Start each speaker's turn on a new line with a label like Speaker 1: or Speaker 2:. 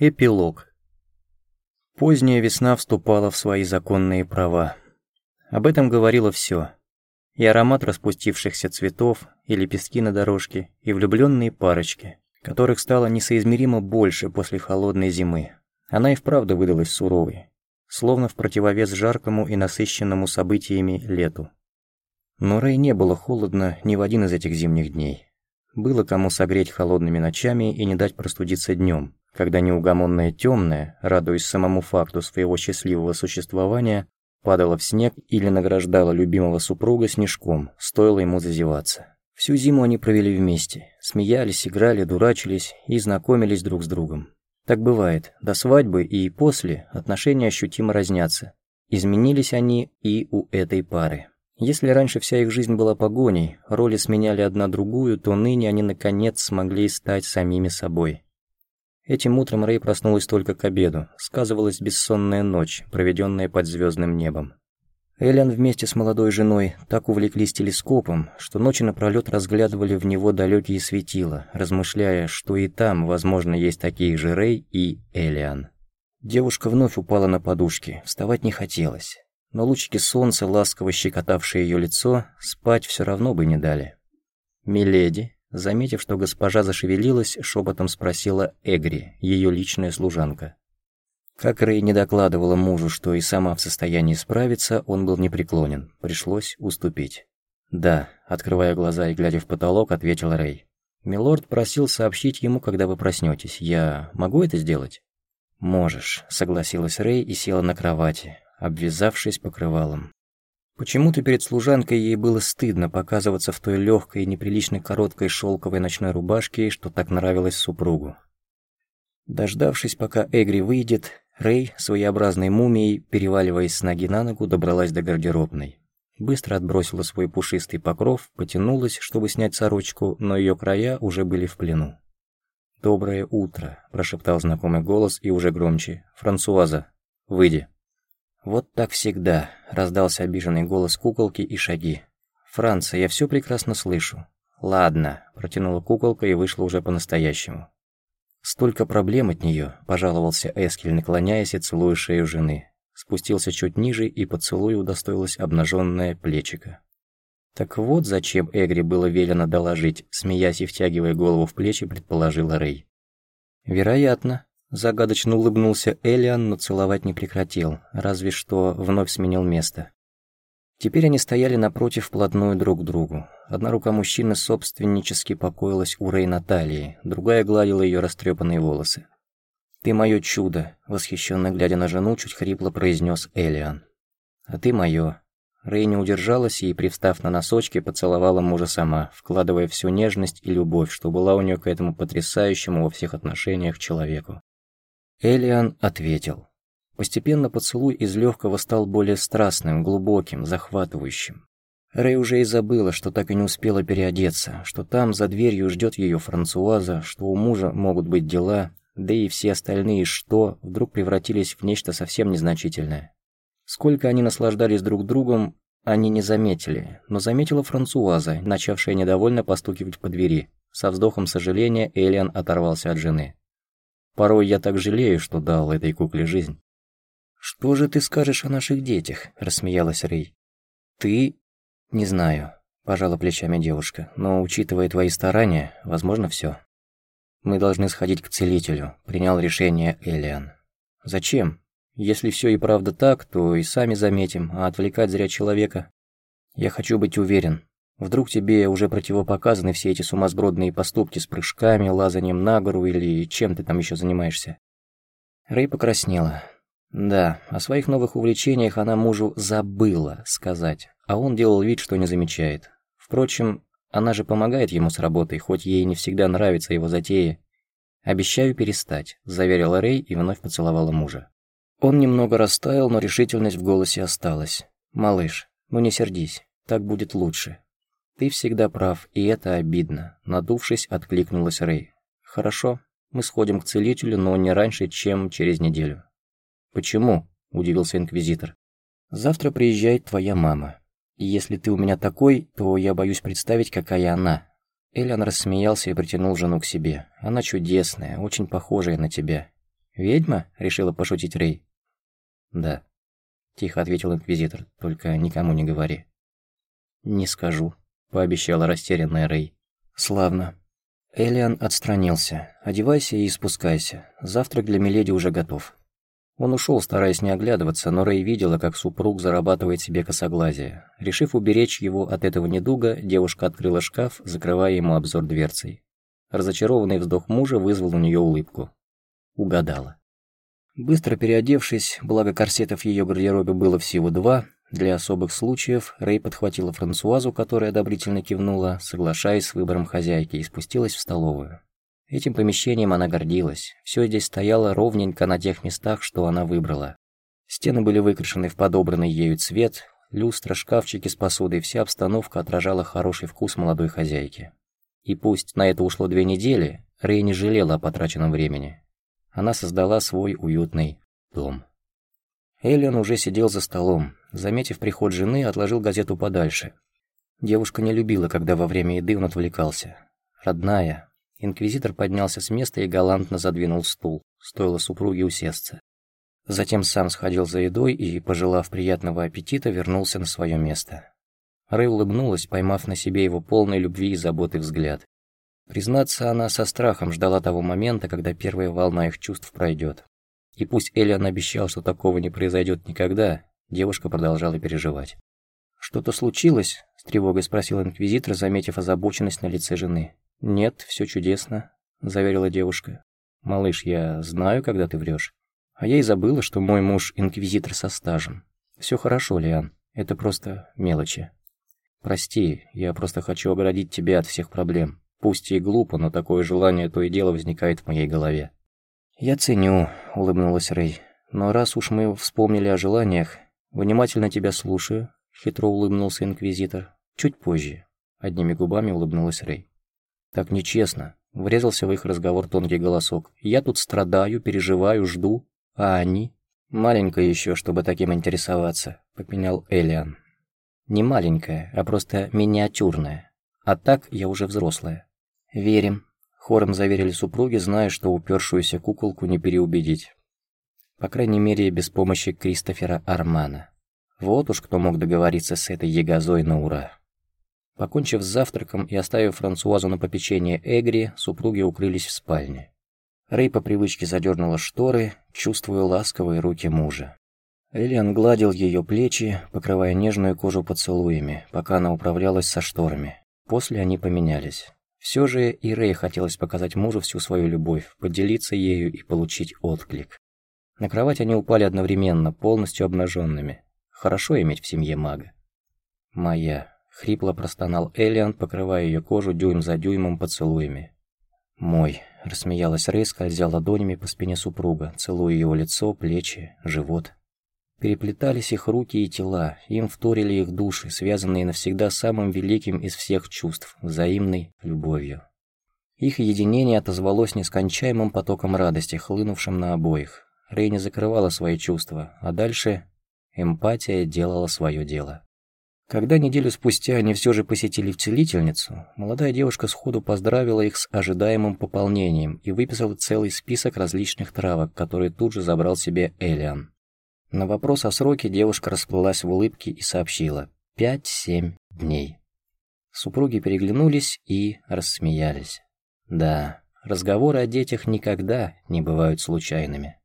Speaker 1: Эпилог. Поздняя весна вступала в свои законные права. Об этом говорило все. И аромат распустившихся цветов, и лепестки на дорожке, и влюбленные парочки, которых стало несоизмеримо больше после холодной зимы. Она и вправду выдалась суровой, словно в противовес жаркому и насыщенному событиями лету. Но Рэй не было холодно ни в один из этих зимних дней. Было кому согреть холодными ночами и не дать простудиться днем когда неугомонная темная, радуясь самому факту своего счастливого существования, падала в снег или награждала любимого супруга снежком, стоило ему зазеваться. Всю зиму они провели вместе, смеялись, играли, дурачились и знакомились друг с другом. Так бывает, до свадьбы и после отношения ощутимо разнятся. Изменились они и у этой пары. Если раньше вся их жизнь была погоней, роли сменяли одна другую, то ныне они наконец смогли стать самими собой. Этим утром Рэй проснулась только к обеду. Сказывалась бессонная ночь, проведенная под звездным небом. Эллен вместе с молодой женой так увлеклись телескопом, что ночи напролёт разглядывали в него далекие светила, размышляя, что и там, возможно, есть такие же Рэй и Элиан. Девушка вновь упала на подушки, вставать не хотелось. Но лучики солнца, ласково щекотавшие ее лицо, спать все равно бы не дали. «Миледи», Заметив, что госпожа зашевелилась, шепотом спросила Эгри, ее личная служанка. Как Рэй не докладывала мужу, что и сама в состоянии справиться, он был непреклонен, пришлось уступить. «Да», — открывая глаза и глядя в потолок, ответил Рэй. «Милорд просил сообщить ему, когда вы проснетесь. Я могу это сделать?» «Можешь», — согласилась Рэй и села на кровати, обвязавшись покрывалом. Почему-то перед служанкой ей было стыдно показываться в той легкой и неприлично короткой шелковой ночной рубашке, что так нравилось супругу. Дождавшись, пока Эгри выйдет, Рэй, своеобразной мумией, переваливаясь с ноги на ногу, добралась до гардеробной. Быстро отбросила свой пушистый покров, потянулась, чтобы снять сорочку, но ее края уже были в плену. «Доброе утро», – прошептал знакомый голос и уже громче. «Франсуаза, выйди». «Вот так всегда», — раздался обиженный голос куколки и шаги. «Франца, я все прекрасно слышу». «Ладно», — протянула куколка и вышла уже по-настоящему. «Столько проблем от нее», — пожаловался Эскель, наклоняясь и целуя шею жены. Спустился чуть ниже, и поцелую удостоилась обнаженное плечико. «Так вот зачем Эгри было велено доложить», смеясь и втягивая голову в плечи, предположила Рэй. «Вероятно», Загадочно улыбнулся Элиан, но целовать не прекратил, разве что вновь сменил место. Теперь они стояли напротив вплотную друг к другу. Одна рука мужчины собственнически покоилась у Рей на талии, другая гладила ее растрепанные волосы. «Ты мое чудо», — восхищенно глядя на жену, чуть хрипло произнес Элиан. «А ты мое». Рей не удержалась и, привстав на носочки, поцеловала мужа сама, вкладывая всю нежность и любовь, что была у нее к этому потрясающему во всех отношениях человеку. Элиан ответил. Постепенно поцелуй из легкого стал более страстным, глубоким, захватывающим. Рэй уже и забыла, что так и не успела переодеться, что там за дверью ждет ее Франсуаза, что у мужа могут быть дела, да и все остальные «что» вдруг превратились в нечто совсем незначительное. Сколько они наслаждались друг другом, они не заметили, но заметила Франсуаза, начавшая недовольно постукивать по двери. Со вздохом сожаления Элиан оторвался от жены. Порой я так жалею, что дал этой кукле жизнь. «Что же ты скажешь о наших детях?» – рассмеялась Рэй. «Ты...» «Не знаю», – пожала плечами девушка, «но, учитывая твои старания, возможно, все. «Мы должны сходить к целителю», – принял решение Элиан. «Зачем? Если все и правда так, то и сами заметим, а отвлекать зря человека. Я хочу быть уверен, Вдруг тебе уже противопоказаны все эти сумасбродные поступки с прыжками, лазанием на гору или чем ты там еще занимаешься?» Рэй покраснела. Да, о своих новых увлечениях она мужу забыла сказать, а он делал вид, что не замечает. Впрочем, она же помогает ему с работой, хоть ей не всегда нравится его затеи. «Обещаю перестать», – заверила Рэй и вновь поцеловала мужа. Он немного растаял, но решительность в голосе осталась. «Малыш, ну не сердись, так будет лучше. «Ты всегда прав, и это обидно», — надувшись, откликнулась Рэй. «Хорошо, мы сходим к целителю, но не раньше, чем через неделю». «Почему?» — удивился Инквизитор. «Завтра приезжает твоя мама. И если ты у меня такой, то я боюсь представить, какая она». Элиан рассмеялся и притянул жену к себе. «Она чудесная, очень похожая на тебя. «Ведьма?» — решила пошутить Рэй. «Да», — тихо ответил инквизитор, — «только никому не говори». «Не скажу», — пообещала растерянная Рэй. «Славно». Элиан отстранился. «Одевайся и спускайся. Завтрак для Миледи уже готов». Он ушел, стараясь не оглядываться, но Рэй видела, как супруг зарабатывает себе косоглазие. Решив уберечь его от этого недуга, девушка открыла шкаф, закрывая ему обзор дверцей. Разочарованный вздох мужа вызвал у нее улыбку. Угадала. Быстро переодевшись, благо корсетов в ее гардеробе было всего два, для особых случаев Рэй подхватила Франсуазу, которая одобрительно кивнула, соглашаясь с выбором хозяйки, и спустилась в столовую. Этим помещением она гордилась. Все здесь стояло ровненько на тех местах, что она выбрала. Стены были выкрашены в подобранный ею цвет, люстра, шкафчики с посудой, вся обстановка отражала хороший вкус молодой хозяйки. И пусть на это ушло две недели, Рэй не жалела о потраченном времени. Она создала свой уютный дом. Эллен уже сидел за столом. Заметив приход жены, отложил газету подальше. Девушка не любила, когда во время еды он отвлекался. Родная, Инквизитор поднялся с места и галантно задвинул стул, стоило супруге усесться. Затем сам сходил за едой и, пожелав приятного аппетита, вернулся на свое место. Рэй улыбнулась, поймав на себе его полной любви и заботы взгляд. Признаться, она со страхом ждала того момента, когда первая волна их чувств пройдет. И пусть Элиан обещал, что такого не произойдет никогда, девушка продолжала переживать. «Что-то случилось?» – с тревогой спросил инквизитор, заметив озабоченность на лице жены. «Нет, все чудесно», — заверила девушка. «Малыш, я знаю, когда ты врешь. А я и забыла, что мой муж инквизитор со стажем. Все хорошо, Лиан, это просто мелочи. Прости, я просто хочу оградить тебя от всех проблем. Пусть и глупо, но такое желание то и дело возникает в моей голове». «Я ценю», — улыбнулась Рэй. «Но раз уж мы вспомнили о желаниях, внимательно тебя слушаю», — хитро улыбнулся инквизитор. «Чуть позже», — одними губами улыбнулась Рэй. Так нечестно. Врезался в их разговор тонкий голосок. Я тут страдаю, переживаю, жду. А они? Маленькая еще, чтобы таким интересоваться, попенял Элиан. Не маленькая, а просто миниатюрная. А так я уже взрослая. Верим. Хором заверили супруги, зная, что упершуюся куколку не переубедить. По крайней мере, без помощи Кристофера Армана. Вот уж кто мог договориться с этой ягозой на ура. Покончив с завтраком и оставив Франсуазу на попечение Эгри, супруги укрылись в спальне. Рэй по привычке задернула шторы, чувствуя ласковые руки мужа. Элиан гладил ее плечи, покрывая нежную кожу поцелуями, пока она управлялась со шторами. После они поменялись. Все же и Рэй хотелось показать мужу всю свою любовь, поделиться ею и получить отклик. На кровать они упали одновременно, полностью обнаженными. Хорошо иметь в семье мага. «Моя», Хрипло простонал Элиан, покрывая ее кожу дюйм за дюймом поцелуями. «Мой», — рассмеялась Рэй, скользя ладонями по спине супруга, целуя его лицо, плечи, живот. Переплетались их руки и тела, им вторили их души, связанные навсегда самым великим из всех чувств — взаимной любовью. Их единение отозвалось нескончаемым потоком радости, хлынувшим на обоих. Рэй не закрывала свои чувства, а дальше эмпатия делала свое дело. Когда неделю спустя они все же посетили целительницу, молодая девушка сходу поздравила их с ожидаемым пополнением и выписала целый список различных травок, которые тут же забрал себе Элиан. На вопрос о сроке девушка расплылась в улыбке и сообщила «пять-семь дней». Супруги переглянулись и рассмеялись. Да, разговоры о детях никогда не бывают случайными.